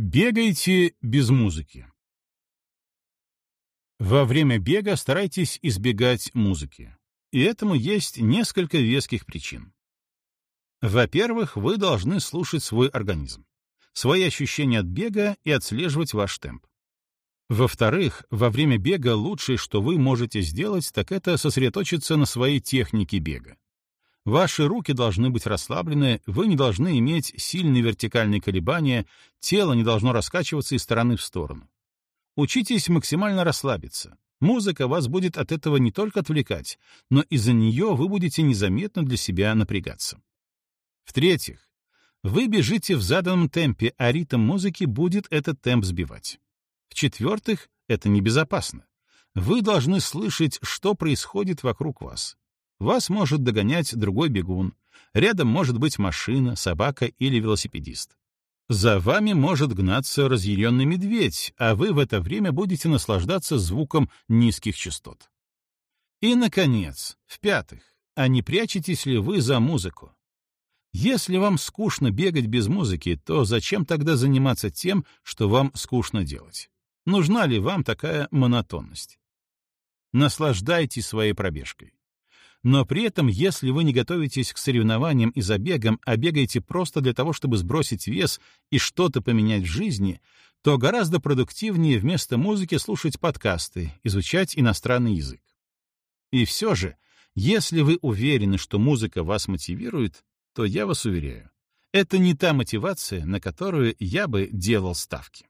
Бегайте без музыки. Во время бега старайтесь избегать музыки. И этому есть несколько веских причин. Во-первых, вы должны слушать свой организм, свои ощущения от бега и отслеживать ваш темп. Во-вторых, во время бега лучшее, что вы можете сделать, так это сосредоточиться на своей технике бега. Ваши руки должны быть расслаблены, вы не должны иметь сильные вертикальные колебания, тело не должно раскачиваться из стороны в сторону. Учитесь максимально расслабиться. Музыка вас будет от этого не только отвлекать, но из-за нее вы будете незаметно для себя напрягаться. В-третьих, вы бежите в заданном темпе, а ритм музыки будет этот темп сбивать. В-четвертых, это небезопасно. Вы должны слышать, что происходит вокруг вас. Вас может догонять другой бегун. Рядом может быть машина, собака или велосипедист. За вами может гнаться разъяренный медведь, а вы в это время будете наслаждаться звуком низких частот. И, наконец, в-пятых, а не прячетесь ли вы за музыку? Если вам скучно бегать без музыки, то зачем тогда заниматься тем, что вам скучно делать? Нужна ли вам такая монотонность? Наслаждайтесь своей пробежкой. Но при этом, если вы не готовитесь к соревнованиям и забегам, а бегаете просто для того, чтобы сбросить вес и что-то поменять в жизни, то гораздо продуктивнее вместо музыки слушать подкасты, изучать иностранный язык. И все же, если вы уверены, что музыка вас мотивирует, то я вас уверяю, это не та мотивация, на которую я бы делал ставки.